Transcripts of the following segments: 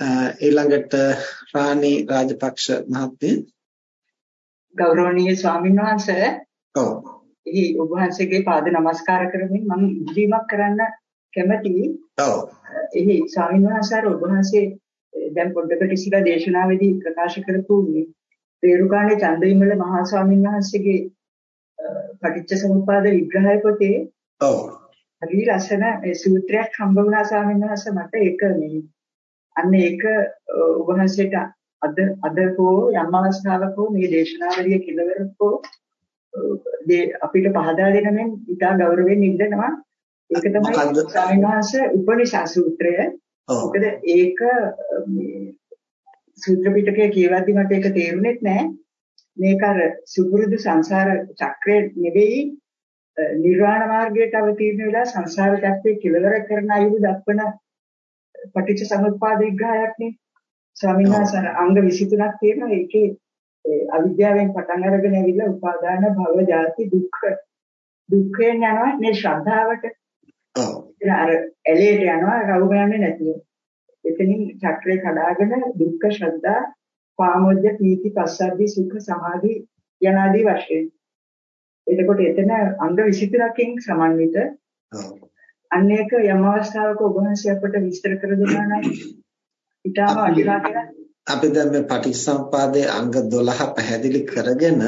ඊළඟට රාණි රාජපක්ෂ මහත්මිය. ගෞරවනීය ස්වාමීන් වහන්සේ. ඔව්. එහි ඔබ වහන්සේගේ පාද නමස්කාර කරමින් මම ඉල්ලීමක් කරන්න කැමතියි ඔව්. එහි ස්වාමීන් වහන්සේ ඔබ වහන්සේ දැන් පොඩ්ඩකට ඉස්සලා දේශනාවේදී ප්‍රකාශ කරපු රේරුකාණේ චන්දවිමල මහා ස්වාමීන් වහන්සේගේ පටිච්ච සමුප්පාද විග්‍රහය පොතේ ඔව්. හරි ලස්සන සූත්‍රයක් හම්බ වුණා ස්වාමීන් වහන්සේ මට ඒක මේ අන්න ඒක ඔබ වහන්සේට අද අද හෝ යම් අවස්ථාවක මේ දේශනාවලිය කෙලවරකෝ අපිට පහදා දෙන මෙන් ඉතා ගෞරවයෙන් ඉල්ලනවා ඒක තමයි සාමිනාංශ උපනිෂා සූත්‍රය. මොකද ඒක මේ සූත්‍ර පිටකය කියවද්දි මට ඒක තේරුණෙත් නෑ. මේක අර සුපුරුදු සංසාර චක්‍රය නෙවෙයි නිර්වාණ මාර්ගයට අවතීර්ණ වෙලා සංසාර චක්‍රය කෙලවර කරන අයුරු දක්වන පටිච්ච සමුප්පාද විග්‍රහයක්නේ ස්වාමීන් වහන්සේ අංග 23ක් තියෙනවා. ඒකේ අවිද්‍යාවෙන් පටන් අරගෙන ඇවිල්ලා උපාදාන භව ජාති දුක්ඛ. දුක්ඛයෙන් යනවා මේ ශ්‍රද්ධාවට. ඔව්. අර ඇලේට යනවා රවු ගන්නේ නැතිව. එතනින් චක්‍රේ කඩාගෙන දුක්ඛ ශ්‍රද්ධා පාමොජ්ජ පීති පස්සද්ධි සුඛ සමාධි යනාදී වශයෙන්. එතකොට එතන අංග 23කින් සමන්විත අන්න ඒක යම් අවස්ථාවක ඔබ වහන්සේ අපට විස්තර කර දුන්නා නම් ඊටම අඩිලා කියලා. අපි දැන් මේ පටිච්චසමුපාදයේ අංග 12 පැහැදිලි කරගෙන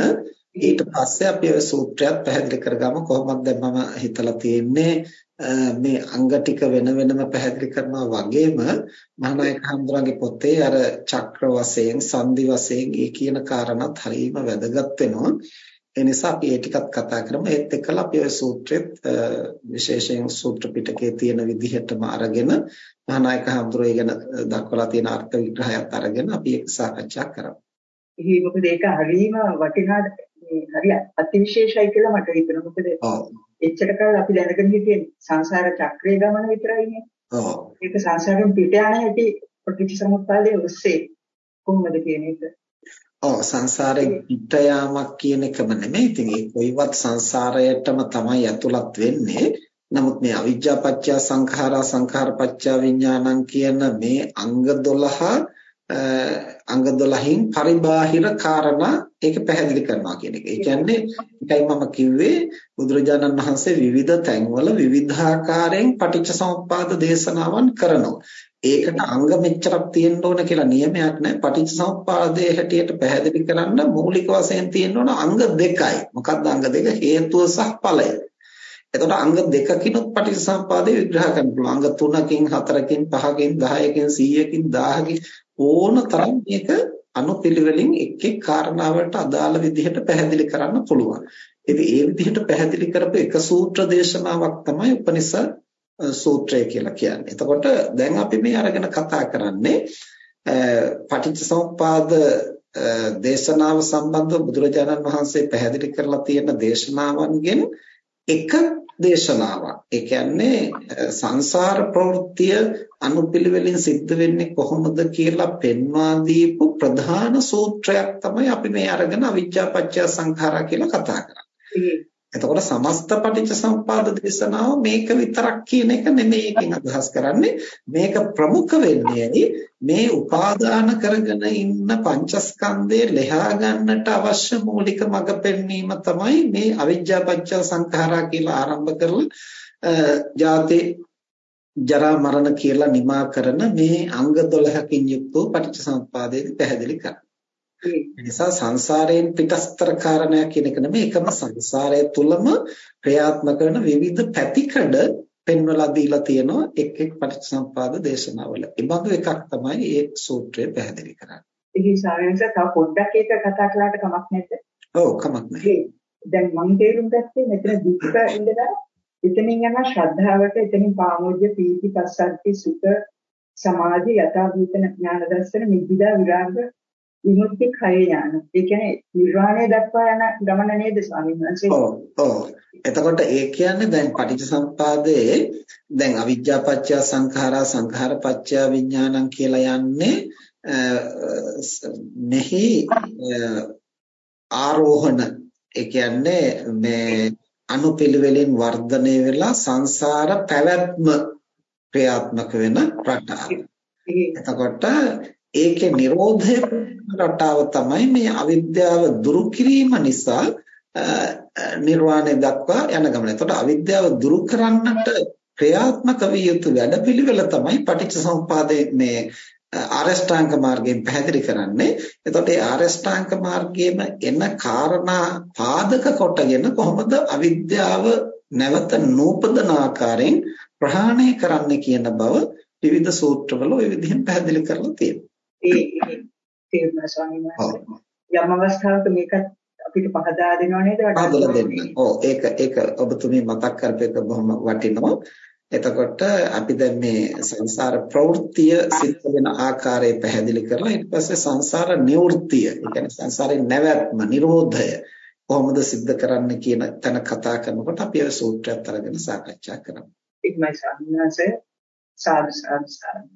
ඊට පස්සේ අපි ඔය සූත්‍රයත් පැහැදිලි කරගමු. කොහොමද දැන් මම හිතලා තියෙන්නේ? මේ අංග ටික වෙන වෙනම පැහැදිලි කරනවා වගේම මහානායක හඳුරන්ගේ පොතේ අර චක්‍ර වශයෙන් සංදි වශයෙන් ඒ කියන කාරණාත් හරියම වැදගත් වෙනවා. ඒ නිසා අපි ඒ ටිකත් කතා කරමු. ඒත් එක්කලා අපි ওই සූත්‍රෙත් විශේෂයෙන් සූත්‍ර පිටකයේ තියෙන විදිහටම අරගෙන මහානායක හඳුරෝ ඉගෙන දක්වලා තියෙන අර්ථ විග්‍රහයත් අරගෙන අපි ඒක සාකච්ඡා කරමු. එහි මොකද ඒක හරීම වටිනා හරි අතිවිශේෂයි කියලා මට හිතෙනවා. මොකද එච්චර කාල අපි දැනගෙන හිටියේ සංසාර චක්‍රයේ ගමන විතරයිනේ. ඔව්. ඒක සංසාරෙන් පිට යන හැටි ප්‍රතිසමුප්පාදයේ ඔස්සේ කොහොමද කියන එක. ඔව් සංසාරේ පිට යාමක් කියන එකම නෙමෙයි. ඉතින් ඒ කොයිවත් සංසාරයටම තමයි ඇතුළත් වෙන්නේ. නමුත් මේ අවිජ්ජා පත්‍ය සංඛාරා සංඛාර පත්‍ය විඥානං කියන මේ අංග 12 අංග 12න් පරිබාහිර කාරණා ඒක පැහැදිලි කරනවා කියන එක. ඒ කියන්නේ ඒකයි මම කිව්වේ බුදුරජාණන් වහන්සේ විවිධ තැන්වල විවිධාකාරයෙන් පටිච්චසමුප්පාද දේශනාවන් කරනවා. ඒකට අංග මෙච්චරක් තියෙන්න ඕන කියලා නියමයක් නැහැ. පටිච්චසමුප්පාදයේ හැටියට පැහැදිලි කරන්න මූලික වශයෙන් තියෙන්න ඕන අංග දෙකයි. මොකක්ද අංග දෙක? හේතුව සහ ඵලය. එතකොට අංග දෙකකිනුත් පටිච්චසමුපාදය විග්‍රහ කරන්න පුළුවන්. අංග 3කින් 4කින් 5කින් 10කින් 100කින් 1000කින් ඕන තරම් මේක අනුපිළිවෙලින් එක් එක් කාරණාවලට අදාළ විදිහට පැහැදිලි කරන්න පුළුවන්. ඉතින් ඒ විදිහට පැහැදිලි කරපු එක සූත්‍ර දේශනාවක් තමයි උපනිෂද් සූත්‍රය කියලා කියන්නේ. එතකොට දැන් අපි මේ අරගෙන කතා කරන්නේ පටිච්චසමුප්පාද දේශනාව සම්බන්ධව බුදුරජාණන් වහන්සේ පැහැදිලි කරලා තියෙන දේශනාවන්ගෙන් එක දේශනාවක්. ඒ කියන්නේ සංසාර ප්‍රවෘත්තිය අනුපිළිවෙලින් සිද්ධ වෙන්නේ කොහොමද කියලා පෙන්වා දීපු ප්‍රධාන සූත්‍රයක් තමයි අපි මේ අරගෙන අවිජ්ජා පත්‍ය සංඛාරා කියලා කතා කරන්නේ. එතකොට සමස්ත පටිච්චසමුපාද දේශනාව මේක විතරක් කියන එක නෙමෙයි එකෙන් අදහස් කරන්නේ මේක ප්‍රමුඛ වෙන්නේ මේ උපාදාන කරගෙන ඉන්න පංචස්කන්ධය ලෙහා ගන්නට අවශ්‍ය මූලික මඟ පෙන්වීම තමයි මේ අවිජ්ජා පත්‍ය සංඛාරා කියලා ආරම්භ කරලා ජාති ජරා මරණ කියලා නිමා කරන මේ අංග 12කින් යුක්ත පටිච්චසමුපාදයේ පැහැදිලි කරන්නේ ඒ නිසා සංසාරයෙන් පිටස්තර කාරණයක් කියන එක නෙමෙයි එකම සංසාරය තුලම ක්‍රියාත්මක වෙන විවිධ පැතිකඩ පෙන්වලා දීලා තියෙනවා එක් එක් පටිච්චසමුපාද දේශනාවල. ඒ බඳු එකක් තමයි මේ සූත්‍රය පැහැදිලි කරන්නේ. ඉතින් සාමාන්‍යයෙන් තව පොඩ්ඩක් ඒක කතා කළාට කමක් නැද්ද? ඔව් කමක් නැහැ. දැන් මම තේරුම් ගත්තේ මෙතන දුක්ඛ ඉඳලා එතනින් යන ශ්‍රද්ධාවට එතනින් පාමොජ්ජ පීති පස්සද්ධි සුඛ සමාධි යථා භූතන ඥාන දර්ශන නිබ්බිදා විරාග විමුක්ති කය ඥාන. ඒ කියන්නේ නිර්වාණය දක්වා යන ගමන නේද ස්වාමීන් වහන්සේ? ඔව් ඔව්. එතකොට ඒ කියන්නේ දැන් පටිච්චසමුපාදයේ දැන් අවිජ්ජා පත්‍ය සංඛාරා සංඛාර පත්‍ය විඥානං කියලා යන්නේ මෙහි ආරෝහණ ඒ කියන්නේ මේ අනුපිළිවෙලින් වර්ධනය වෙලා සංසාර පැවැත්ම ක්‍රියාත්මක වෙන රටාව. එතකොට ඒකේ Nirodha රටාව තමයි මේ අවිද්‍යාව දුරු කිරීම නිසා නිර්වාණය දක්වා යන ගමන. එතකොට අවිද්‍යාව දුරු කරන්නට ක්‍රියාත්මක විය යුතු වැඩපිළිවෙල තමයි පටිච්චසමුපාදයේ මේ ආරෂ්ඨාංග මාර්ගයෙන් පැහැදිලි කරන්නේ. එතකොට මේ ආරෂ්ඨාංග මාර්ගයේම එන කාරණා පාදක කොටගෙන කොහොමද අවිද්‍යාව නැවත නූපදන ආකාරයෙන් ප්‍රහාණය කරන්න කියන බව විවිධ සූත්‍රවල ওই විදිහෙන් පැහැදිලි කරලා තියෙනවා. ඒ. යම් අවස්ථාවක මේක අපිට පහදා දෙනව නේද? පහදලා දෙන්න. ඔව් ඒක ඒක ඔබතුමී මතක් කරපේක බොහොම වටිනවා. එතකොට අපි දැන් මේ සංසාර ප්‍රවෘත්තිය සිද්ධ වෙන ආකාරය පැහැදිලි කරලා ඊට පස්සේ සංසාර නිවෘත්තිය, ඒ කියන්නේ සංසාරේ නැවැත්ම, නිරෝධය කොහොමද සිද්ධ කරන්න කියන තැන කතා කරනකොට අපි ඒ සූත්‍රයත් අරගෙන සාකච්ඡා කරමු. ඉක්මයි සාමිනාසේ සාදු සාදු සාදු.